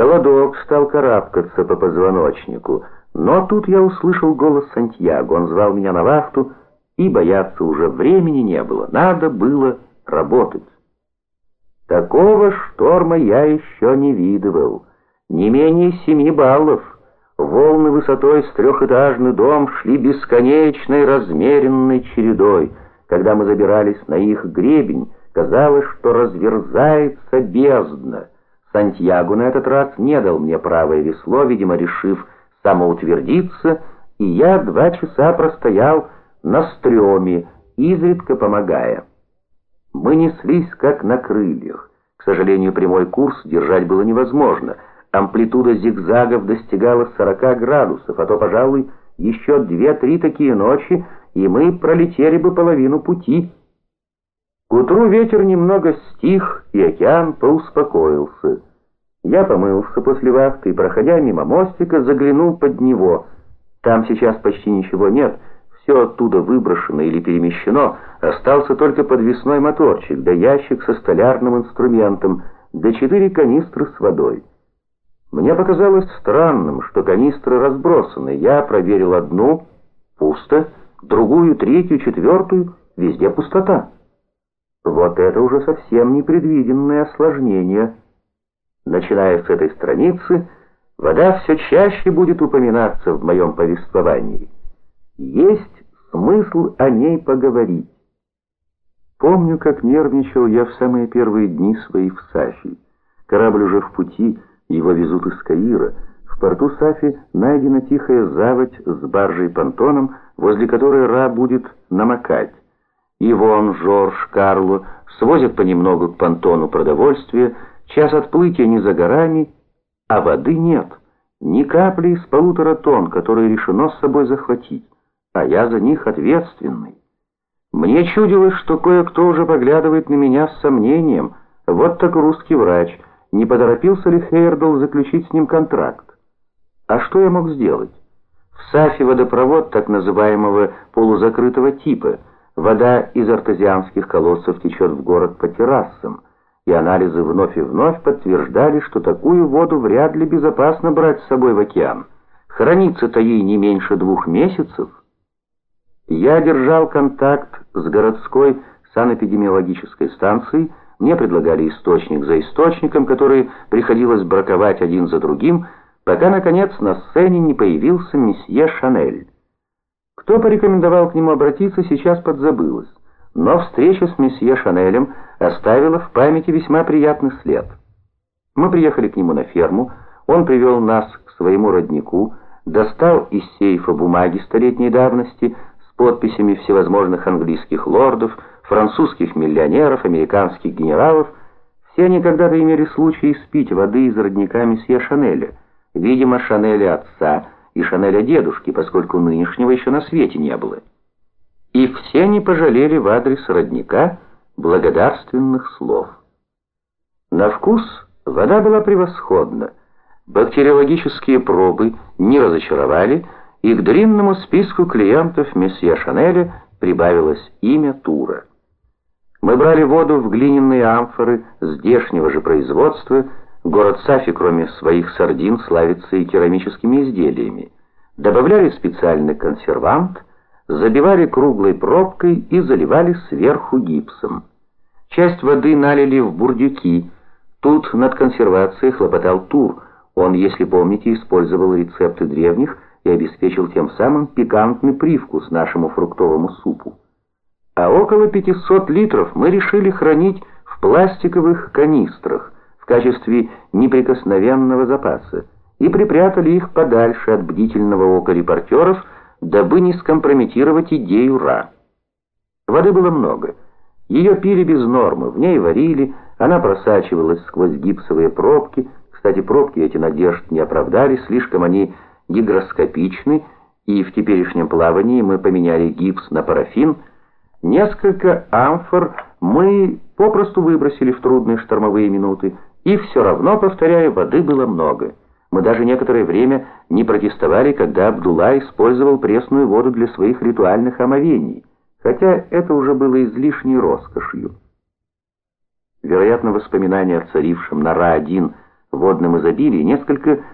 Холодок стал карабкаться по позвоночнику, но тут я услышал голос Сантьяго. Он звал меня на вахту, и бояться уже времени не было. Надо было работать. Такого шторма я еще не видывал. Не менее семи баллов. Волны высотой с трехэтажный дом шли бесконечной размеренной чередой. Когда мы забирались на их гребень, казалось, что разверзается бездна. Сантьяго на этот раз не дал мне правое весло, видимо, решив самоутвердиться, и я два часа простоял на стреме, изредка помогая. Мы неслись как на крыльях. К сожалению, прямой курс держать было невозможно. Амплитуда зигзагов достигала 40 градусов, а то, пожалуй, еще две-три такие ночи, и мы пролетели бы половину пути. К утру ветер немного стих, и океан поуспокоился. Я помылся после вахты и, проходя мимо мостика, заглянул под него. Там сейчас почти ничего нет, все оттуда выброшено или перемещено, остался только подвесной моторчик, да ящик со столярным инструментом, да четыре канистры с водой. Мне показалось странным, что канистры разбросаны. Я проверил одну — пусто, другую, третью, четвертую — везде пустота. Вот это уже совсем непредвиденное осложнение. Начиная с этой страницы, вода все чаще будет упоминаться в моем повествовании. Есть смысл о ней поговорить. Помню, как нервничал я в самые первые дни свои в Сафи. Корабль уже в пути, его везут из Каира. В порту Сафи найдена тихая заводь с баржей-понтоном, возле которой Ра будет намокать. Ивон, Жорж, Карло свозят понемногу к понтону продовольствие, час отплытия не за горами, а воды нет. Ни капли из полутора тонн, которые решено с собой захватить, а я за них ответственный. Мне чудилось, что кое-кто уже поглядывает на меня с сомнением. Вот так русский врач. Не поторопился ли Хейердл заключить с ним контракт? А что я мог сделать? В Сафе водопровод так называемого полузакрытого типа – Вода из артезианских колодцев течет в город по террасам, и анализы вновь и вновь подтверждали, что такую воду вряд ли безопасно брать с собой в океан. Хранится-то ей не меньше двух месяцев. Я держал контакт с городской санэпидемиологической станцией, мне предлагали источник за источником, которые приходилось браковать один за другим, пока, наконец, на сцене не появился месье Шанель. Кто порекомендовал к нему обратиться, сейчас подзабылось. Но встреча с месье Шанелем оставила в памяти весьма приятный след. Мы приехали к нему на ферму, он привел нас к своему роднику, достал из сейфа бумаги столетней давности с подписями всевозможных английских лордов, французских миллионеров, американских генералов. Все они когда-то имели случай испить воды из родника месье Шанеля. Видимо, Шанеля отца – и Шанеля дедушки, поскольку нынешнего еще на свете не было. И все не пожалели в адрес родника благодарственных слов. На вкус вода была превосходна, бактериологические пробы не разочаровали, и к длинному списку клиентов месье Шанеля прибавилось имя Тура. Мы брали воду в глиняные амфоры здешнего же производства, Город Сафи, кроме своих сардин, славится и керамическими изделиями. Добавляли специальный консервант, забивали круглой пробкой и заливали сверху гипсом. Часть воды налили в бурдюки. Тут над консервацией хлопотал Тур. Он, если помните, использовал рецепты древних и обеспечил тем самым пикантный привкус нашему фруктовому супу. А около 500 литров мы решили хранить в пластиковых канистрах – качестве неприкосновенного запаса и припрятали их подальше от бдительного ока репортеров, дабы не скомпрометировать идею Ра. Воды было много. Ее пили без нормы, в ней варили, она просачивалась сквозь гипсовые пробки. Кстати, пробки эти надежд не оправдали, слишком они гигроскопичны, и в теперешнем плавании мы поменяли гипс на парафин. Несколько амфор мы попросту выбросили в трудные штормовые минуты, и все равно, повторяю, воды было много. Мы даже некоторое время не протестовали, когда Абдулла использовал пресную воду для своих ритуальных омовений, хотя это уже было излишней роскошью. Вероятно, воспоминания о царившем на Ра-1 водном изобилии несколько